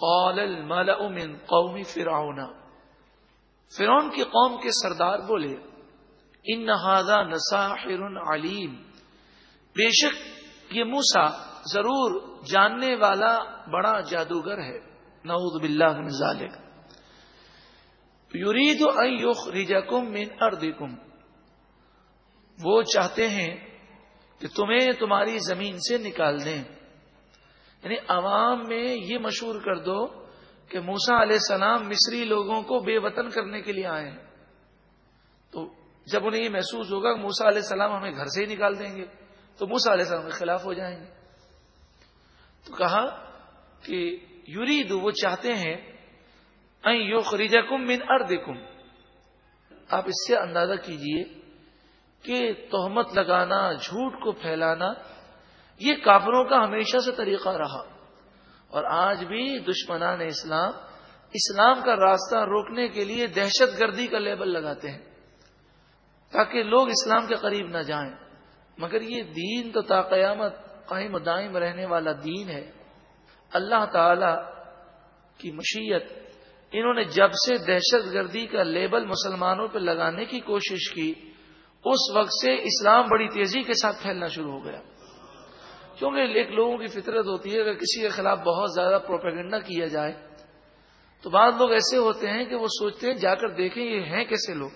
قال الملأ من قوم فرعون. فرعون کی قوم کے سردار بولے، ان نہادا نساحر علیم. بے شک یہ موسا ضرور جاننے والا بڑا جادوگر ہے۔ نعوذ باللہ من ذالک۔ یرید ان یخرجکم من اردکم وہ چاہتے ہیں کہ تمہیں تمہاری زمین سے نکال دیں۔ یعنی عوام میں یہ مشہور کر دو کہ موسا علیہ السلام مصری لوگوں کو بے وطن کرنے کے لیے آئے ہیں۔ تو جب انہیں یہ محسوس ہوگا کہ موسا علیہ السلام ہمیں گھر سے ہی نکال دیں گے، تو موسا علیہ السلام کے خلاف ہو جائیں گے۔ تو کہا کہ یورید، وہ چاہتے ہیں یو خریجا کم من ارد آپ اس سے اندازہ کیجیے کہ تہمت لگانا، جھوٹ کو پھیلانا یہ کافروں کا ہمیشہ سے طریقہ رہا۔ اور آج بھی دشمنان اسلام اسلام کا راستہ روکنے کے لیے دہشت گردی کا لیبل لگاتے ہیں، تاکہ لوگ اسلام کے قریب نہ جائیں۔ مگر یہ دین تو تا قیامت قائم و دائم رہنے والا دین ہے۔ اللہ تعالی کی مشیت، انہوں نے جب سے دہشت گردی کا لیبل مسلمانوں پہ لگانے کی کوشش کی، اس وقت سے اسلام بڑی تیزی کے ساتھ پھیلنا شروع ہو گیا۔ کیونکہ ایک لوگوں کی فطرت ہوتی ہے، اگر کسی کے خلاف بہت زیادہ پروپیگنڈا کیا جائے، تو بعض لوگ ایسے ہوتے ہیں کہ وہ سوچتے ہیں، جا کر دیکھیں یہ ہیں کیسے لوگ؟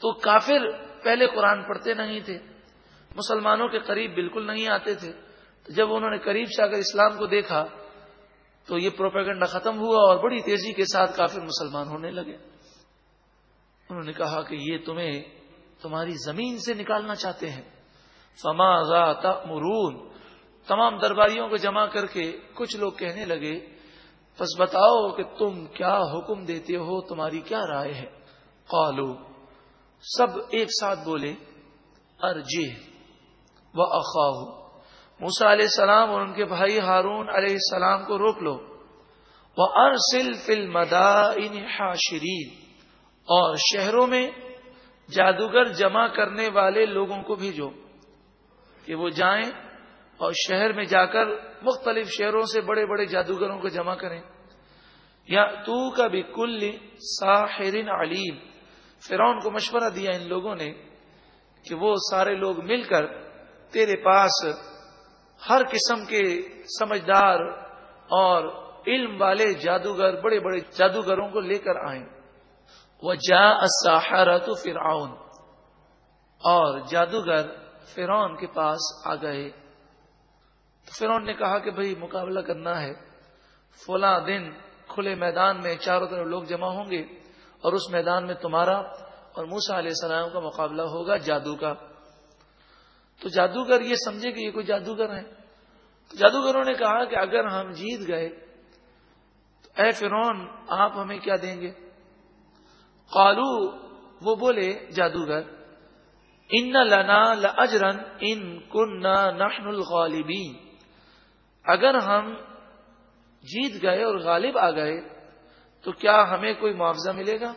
تو کافر پہلے قرآن پڑھتے نہیں تھے، مسلمانوں کے قریب بالکل نہیں آتے تھے۔ تو جب انہوں نے قریب سے اگر اسلام کو دیکھا، تو یہ پروپیگنڈا ختم ہوا اور بڑی تیزی کے ساتھ کافر مسلمان ہونے لگے۔ انہوں نے کہا کہ یہ تمہیں تمہاری زمین سے نکالنا چاہتے ہیں۔ فما مرون تمام درباریوں کو جمع کر کے کچھ لوگ کہنے لگے بس بتاؤ کہ تم کیا حکم دیتے ہو؟ تمہاری کیا رائے ہے؟ قالو، سب ایک ساتھ بولے ارجے و اخاہ موسا علیہ السلام اور ان کے بھائی ہارون علیہ السلام کو روک لو۔ وہ ارسل فل مدا ان اور شہروں میں جادوگر جمع کرنے والے لوگوں کو بھیجو۔ کہ وہ جائیں اور شہر میں جا کر مختلف شہروں سے بڑے بڑے جادوگروں کو جمع کریں۔ یا تو کا بھی کل ساحرین علیم۔ فرون کو مشورہ دیا ان لوگوں نے کہ وہ سارے لوگ مل کر تیرے پاس ہر قسم کے سمجھدار اور علم والے جادوگر، بڑے بڑے جادوگروں کو لے کر آئیں۔ وہ جا سہارا تو فرعون۔ اور جادوگر فرون کے پاس آ گئے۔ تو فرون نے کہا کہ بھئی مقابلہ کرنا ہے۔ فلاں دن کھلے میدان میں چاروں طرف لوگ جمع ہوں گے اور اس میدان میں تمہارا اور موسا علیہ السلام کا مقابلہ ہوگا جادو کا تو جادوگر یہ سمجھے کہ یہ کوئی جادوگر ہے۔ تو جادوگروں نے کہا کہ اگر ہم جیت گئے تو اے فرون آپ ہمیں کیا دیں گے؟ قالو، وہ بولے، جادوگر ان لنا لجرن ان کن نحن الغالبین اگر ہم جیت گئے اور غالب آ گئے، تو کیا ہمیں کوئی معاوضہ ملے گا؟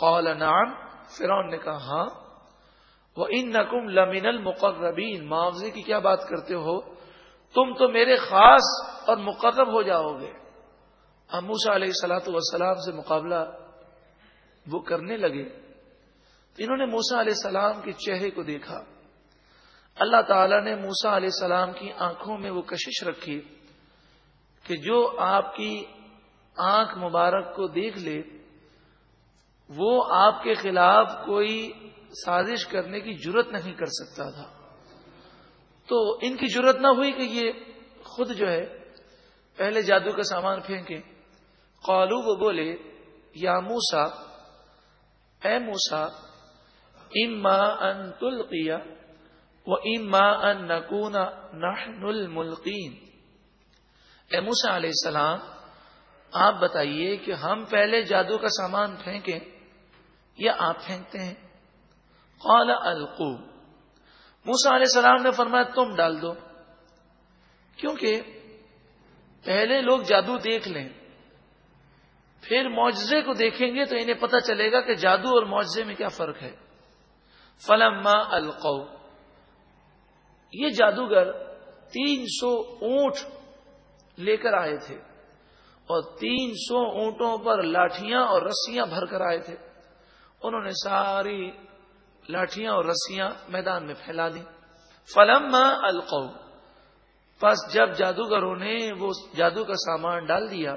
قال نعم۔ فرون نے کہا ہاں۔ وہ ان نقم لمن المقربین معاوضے کی کیا بات کرتے ہو؟ تم تو میرے خاص اور مقرب ہو جاؤ گے۔ اموسا علیہ سلاۃ وسلام سے مقابلہ وہ کرنے لگے۔ انہوں نے موسا علیہ السلام کے چہرے کو دیکھا۔ اللہ تعالی نے موسا علیہ السلام کی آنکھوں میں وہ کشش رکھی کہ جو آپ کی آنکھ مبارک کو دیکھ لے، وہ آپ کے خلاف کوئی سازش کرنے کی جرت نہیں کر سکتا تھا۔ تو ان کی جرت نہ ہوئی کہ یہ خود جو ہے پہلے جادو کا سامان پھینکے۔ قالو وہ بولے، یا موسا اے موسا اما ان تلقیا و اما ان نکون نحن الملقین اے موسا علیہ السلام، آپ بتائیے کہ ہم پہلے جادو کا سامان پھینکیں یا آپ پھینکتے ہیں؟ قال القو۔ موسا علیہ السلام نے فرمایا، تم ڈال دو۔ کیونکہ پہلے لوگ جادو دیکھ لیں، پھر معجزے کو دیکھیں گے تو انہیں پتہ چلے گا کہ جادو اور معجزے میں کیا فرق ہے۔ فلما القو۔ یہ جادوگر تین سو اونٹ لے کر آئے تھے اور تین سو اونٹوں پر لاٹیاں اور رسیاں بھر کر آئے تھے۔ انہوں نے ساری لاٹیاں اور رسیاں میدان میں پھیلا دی فلم القو۔ پس جب جادوگروں نے وہ جادو کا سامان ڈال دیا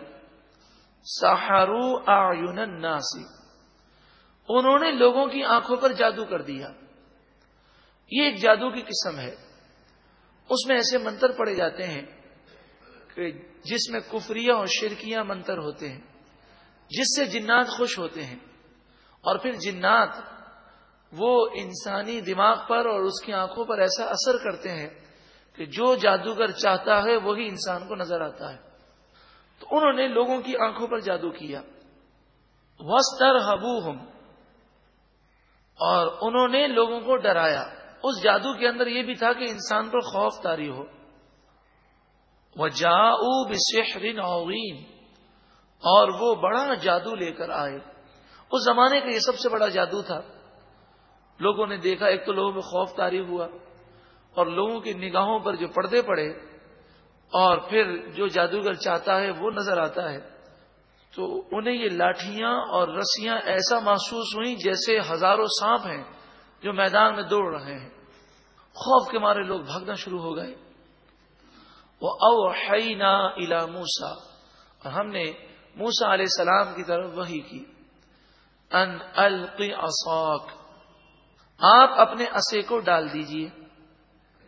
سہارو آیون ناسی انہوں نے لوگوں کی آنکھوں پر جادو کر دیا۔ یہ ایک جادو کی قسم ہے۔ اس میں ایسے منتر پڑے جاتے ہیں کہ جس میں کفریاں اور شرکیاں منتر ہوتے ہیں، جس سے جنات خوش ہوتے ہیں۔ اور پھر جنات وہ انسانی دماغ پر اور اس کی آنکھوں پر ایسا اثر کرتے ہیں کہ جو جادوگر چاہتا ہے وہی انسان کو نظر آتا ہے۔ تو انہوں نے لوگوں کی آنکھوں پر جادو کیا۔ وسطر ہبو اور انہوں نے لوگوں کو ڈرایا۔ اس جادو کے اندر یہ بھی تھا کہ انسان پر خوف تاری ہو۔ وہ جا بشرین اور وہ بڑا جادو لے کر آئے۔ اس زمانے کا یہ سب سے بڑا جادو تھا۔ لوگوں نے دیکھا، ایک تو لوگوں میں خوف تاری ہوا اور لوگوں کی نگاہوں پر جو پردے پڑے اور پھر جو جادوگر چاہتا ہے وہ نظر آتا ہے۔ تو انہیں یہ لاٹیاں اور رسیاں ایسا محسوس ہوئی جیسے ہزاروں سانپ ہیں جو میدان میں دوڑ رہے ہیں۔ خوف کے مارے لوگ بھاگنا شروع ہو گئے۔ وہ او الا موسا اور ہم نے موسا علیہ السلام کی طرف وہی کی۔ ان القی آپ اپنے اسے کو ڈال دیجیے۔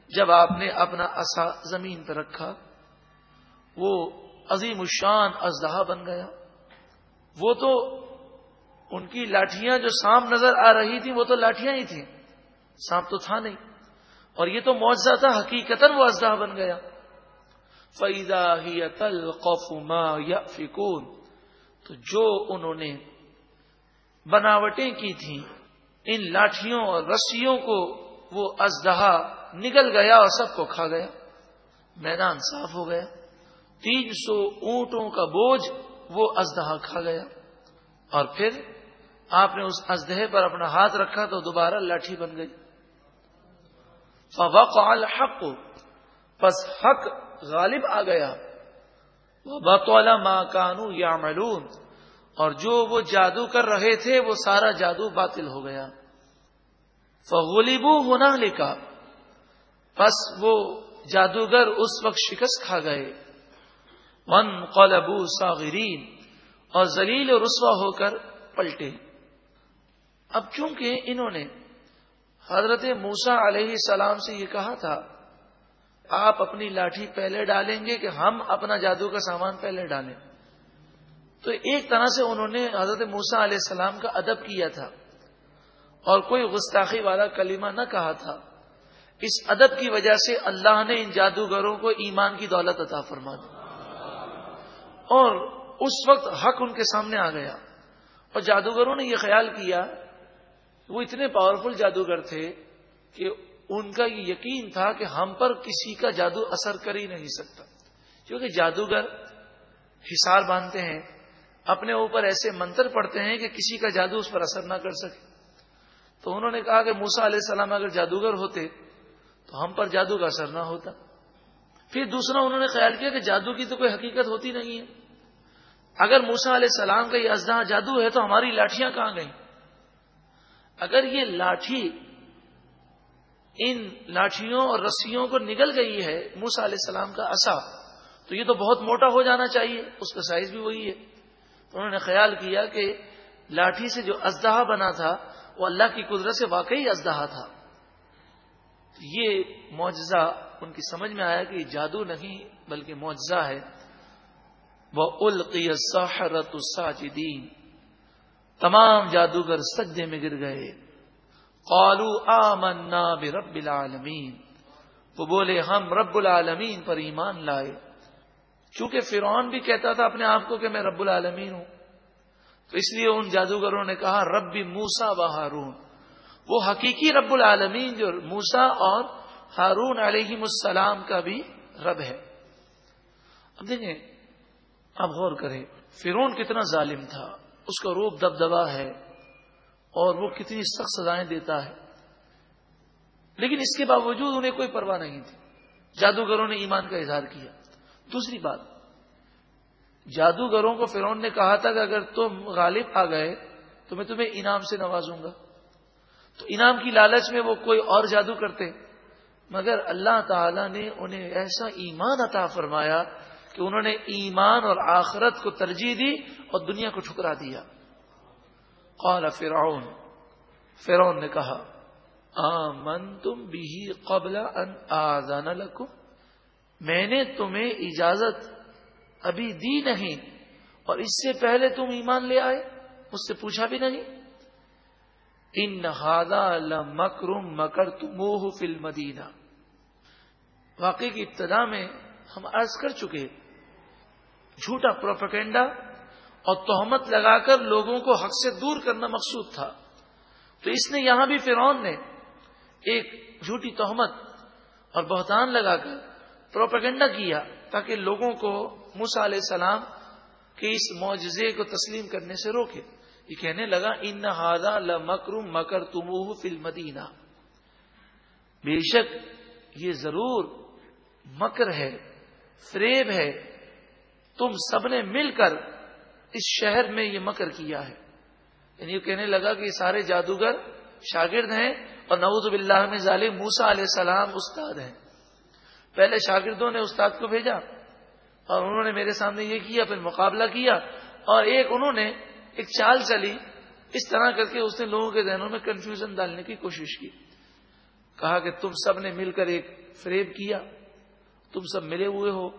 جب آپ نے اپنا اصا زمین پر رکھا، وہ عظیم الشان ازدہا بن گیا۔ وہ تو ان کی لاٹیاں جو سانپ نظر آ رہی تھی وہ تو لاٹیاں ہی تھیں۔ سانپ تو تھا نہیں۔ اور یہ تو معاوضہ تھا حقیقت وہ ازدہ بن گیا۔ فیدا ہی تل قوفما یا فکون تو جو انہوں نے بناوٹیں کی تھیں، ان لاٹھیوں اور رسیوں کو وہ ازدہا نگل گیا اور سب کو کھا گیا۔ میدان صاف ہو گیا۔ تین سو اونٹوں کا بوجھ وہ ازدہا کھا گیا۔ اور پھر آپ نے اس ازدہے پر اپنا ہاتھ رکھا تو دوبارہ لاٹھی بن گئی۔ فوق الحق، پس حق غالب آ گیا۔ بطول ماں کانو یا اور جو وہ جادو کر رہے تھے وہ سارا جادو باطل ہو گیا۔ فغلبو ہونا لکھا پس وہ جادوگر اس وقت شکست کھا گئے۔ من قلبو ساغرین اور زلیل رسوا ہو کر پلٹے۔ اب چونکہ انہوں نے حضرت موسا علیہ السلام سے یہ کہا تھا، آپ اپنی لاٹھی پہلے ڈالیں گے کہ ہم اپنا جادو کا سامان پہلے ڈالیں۔ تو ایک طرح سے انہوں نے حضرت موسا علیہ السلام کا ادب کیا تھا۔ اور کوئی گستاخی والا کلمہ نہ کہا تھا۔ اس ادب کی وجہ سے اللہ نے ان جادوگروں کو ایمان کی دولت عطا فرما دی۔ اور اس وقت حق ان کے سامنے آ گیا۔ اور جادوگروں نے یہ خیال کیا، وہ اتنے پاورفل جادوگر تھے کہ ان کا یہ یقین تھا کہ ہم پر کسی کا جادو اثر کر ہی نہیں سکتا۔ کیونکہ جادوگر حسار باندھتے ہیں، اپنے اوپر ایسے منتر پڑتے ہیں کہ کسی کا جادو اس پر اثر نہ کر سکے۔ تو انہوں نے کہا کہ موسا علیہ السلام اگر جادوگر ہوتے تو ہم پر جادو کا اثر نہ ہوتا۔ پھر دوسرا انہوں نے خیال کیا کہ جادو کی تو کوئی حقیقت ہوتی نہیں ہے۔ اگر موسا علیہ السلام کا یہ ازدہ جادو ہے تو ہماری لاٹیاں کہاں گئیں؟ اگر یہ لاٹھی ان لاٹھیوں اور رسیوں کو نگل گئی ہے موسا علیہ السلام کا اصا تو یہ تو بہت موٹا ہو جانا چاہیے، اس کا سائز بھی وہی ہے۔ تو انہوں نے خیال کیا کہ لاٹھی سے جو ازدہا بنا تھا، وہ اللہ کی قدرت سے واقعی ازدہا تھا۔ یہ معجزہ ان کی سمجھ میں آیا کہ یہ جادو نہیں بلکہ معجزہ ہے۔ وہ القی الساجدین تمام جادوگر سجدے میں گر گئے۔ قالو آمنا برب العالمین وہ بولے، ہم رب العالمین پر ایمان لائے۔ چونکہ فرعون بھی کہتا تھا اپنے آپ کو کہ میں رب العالمین ہوں۔ تو اس لیے ان جادوگروں نے کہا، رب موسا و ہارون۔ وہ حقیقی رب العالمین جو موسا اور ہارون علیہ السلام کا بھی رب ہے۔ اب دیکھیں، اب غور کریں فرون کتنا ظالم تھا، اس کا روپ دبدبا ہے اور وہ کتنی سخت سزائیں دیتا ہے۔ لیکن اس کے باوجود انہیں کوئی پرواہ نہیں تھی۔ جادوگروں نے ایمان کا اظہار کیا۔ دوسری بات، جادوگروں کو فرون نے کہا تھا کہ اگر تم غالب آ گئے تو میں تمہیں انعام سے نوازوں گا۔ تو انعام کی لالچ میں وہ کوئی اور جادو کرتے۔ مگر اللہ تعالی نے انہیں ایسا ایمان عطا فرمایا کہ انہوں نے ایمان اور آخرت کو ترجیح دی اور دنیا کو ٹھکرا دیا۔ قال فرعون فرعون نے کہا آمن تم بھی قبل ان آزان لکم؟ میں نے تمہیں اجازت ابھی دی نہیں اور اس سے پہلے تم ایمان لے آئے، مجھ سے پوچھا بھی نہیں۔ ان نہ مکرم مکر تموہ فل مدینہ واقعی کی ابتدا میں ہم عرض کر چکے جھوٹا پروپیکنڈا اور تہمت لگا کر لوگوں کو حق سے دور کرنا مقصود تھا۔ تو اس نے یہاں بھی فرعون نے ایک جھوٹی تہمت اور بہتان لگا کر پروپیگنڈا کیا تاکہ لوگوں کو موسا علیہ السلام کے اس معجزے کو تسلیم کرنے سے روکے۔ یہ کہنے لگا، ان ہادا مکرم مکر تم فل مدینہ بے شک یہ ضرور مکر ہے، فریب ہے، تم سب نے مل کر اس شہر میں یہ مکر کیا ہے۔ یعنی یہ کہنے لگا کہ یہ سارے جادوگر شاگرد ہیں اور نعوذ باللہ میں ظالم موسا علیہ السلام استاد ہیں۔ پہلے شاگردوں نے استاد کو بھیجا اور انہوں نے میرے سامنے یہ کیا، پھر مقابلہ کیا اور ایک انہوں نے ایک چال چلی، اس طرح کر کے اس نے لوگوں کے ذہنوں میں کنفیوژن ڈالنے کی کوشش کی۔ کہا کہ تم سب نے مل کر ایک فریب کیا، تم سب ملے ہوئے ہو۔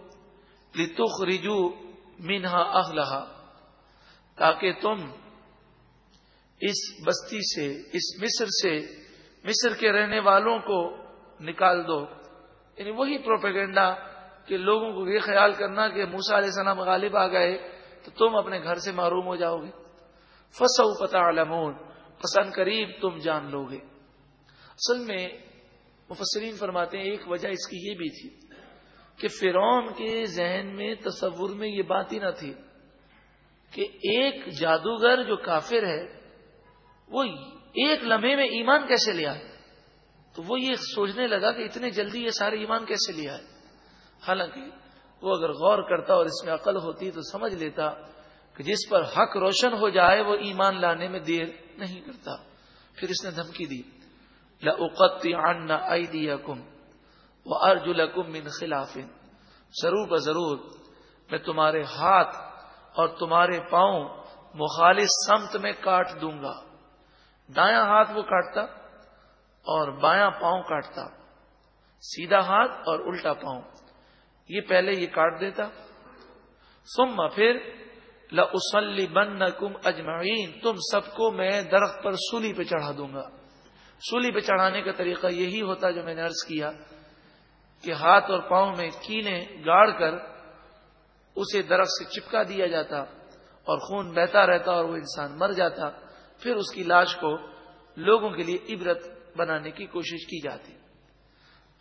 لتخ رجو مینہا اخلا تاکہ تم اس بستی سے، اس مصر سے، مصر کے رہنے والوں کو نکال دو۔ یعنی وہی پروپیگنڈا کہ لوگوں کو یہ خیال کرنا کہ موسا علیہ السلام غالب آ گئے تو تم اپنے گھر سے معروم ہو جاؤ گے۔ فسو پتا علمون پسند قریب تم جان لو گے۔ اصل میں مفسرین فرماتے ہیں، ایک وجہ اس کی یہ بھی تھی کہ فرون کے ذہن میں، تصور میں یہ بات ہی نہ تھی کہ ایک جادوگر جو کافر ہے، وہ ایک لمحے میں ایمان کیسے لیا ہے تو وہ یہ سوچنے لگا کہ اتنے جلدی یہ سارے ایمان کیسے لیا ہے حالانکہ وہ اگر غور کرتا اور اس میں عقل ہوتی تو سمجھ لیتا کہ جس پر حق روشن ہو جائے وہ ایمان لانے میں دیر نہیں کرتا۔ پھر اس نے دھمکی دی۔ لقتی آنا کم وہ ارج من خلاف۔ ضرور ضرور میں تمہارے ہاتھ اور تمہارے پاؤں مخالف سمت میں کاٹ دوں گا۔ دایاں ہاتھ وہ کاٹتا اور بایاں پاؤں کاٹتا۔ سیدھا ہاتھ اور الٹا پاؤں۔ یہ پہلے یہ کاٹ دیتا۔ سما پھر لسلی بن کم اجمعین، تم سب کو میں درخت پر سولی پہ چڑھا دوں گا۔ سولی پہ چڑھانے کا طریقہ یہی ہوتا جو میں نے ارض کیا کہ ہاتھ اور پاؤں میں کینے گاڑ کر اسے درخت سے چپکا دیا جاتا اور خون بہتا رہتا اور وہ انسان مر جاتا۔ پھر اس کی لاش کو لوگوں کے لیے عبرت بنانے کی کوشش کی جاتی۔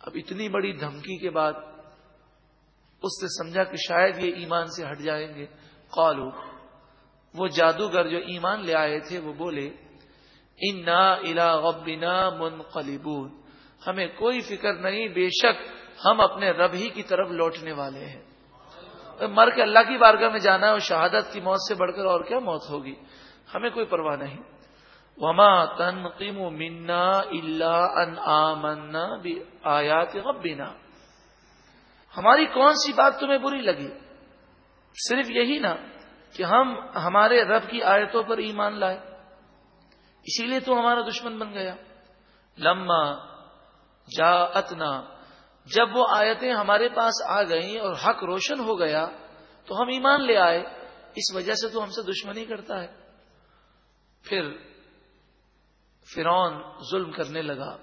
اب اتنی بڑی دھمکی کے بعد اس نے سمجھا کہ شاید یہ ایمان سے ہٹ جائیں گے۔ قالو، وہ جادوگر جو ایمان لے آئے تھے وہ بولے ان نا الا منقلبون ہمیں کوئی فکر نہیں، بے شک ہم اپنے رب ہی کی طرف لوٹنے والے ہیں۔ مر کے اللہ کی بارگاہ میں جانا ہے اور شہادت کی موت سے بڑھ کر اور کیا موت ہوگی؟ ہمیں کوئی پرواہ نہیں۔ وما تنقیم منا اللہ ان آمنا آیات ربنا۔ ہماری کون سی بات تمہیں بری لگی؟ صرف یہی نا کہ ہم ہمارے رب کی آیتوں پر ایمان لائے۔ اسی لیے تو ہمارا دشمن بن گیا۔ لما جا اتنا جب وہ آیتیں ہمارے پاس آ گئیں اور حق روشن ہو گیا، تو ہم ایمان لے آئے۔ اس وجہ سے تو ہم سے دشمنی کرتا ہے۔ پھر فرون ظلم کرنے لگا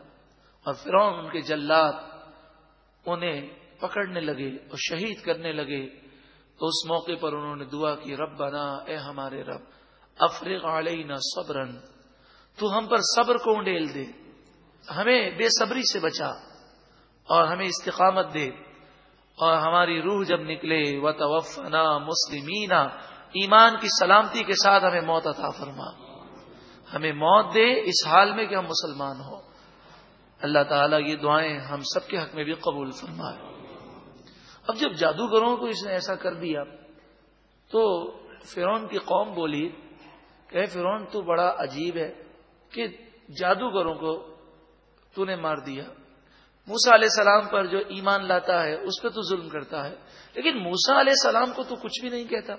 اور فرون ان کے جلات انہیں پکڑنے لگے اور شہید کرنے لگے۔ تو اس موقع پر انہوں نے دعا کی رب بنا اے ہمارے رب افریق علینا صبرن، تو ہم پر صبر کو انڈیل دے، ہمیں بے صبری سے بچا اور ہمیں استقامت دے اور ہماری روح جب نکلے و توفنا مسلمینا ایمان کی سلامتی کے ساتھ ہمیں موت عطا فرما۔ ہمیں موت دے اس حال میں کہ ہم مسلمان ہوں۔ اللہ تعالیٰ یہ دعائیں ہم سب کے حق میں بھی قبول فرمائے۔ اب جب جادوگروں کو اس نے ایسا کر دیا، تو فرون کی قوم بولی کہ فرون تو بڑا عجیب ہے کہ جادوگروں کو تو نے مار دیا۔ موسا علیہ السلام پر جو ایمان لاتا ہے، اس پہ تو ظلم کرتا ہے۔ لیکن موسا علیہ السلام کو تو کچھ بھی نہیں کہتا۔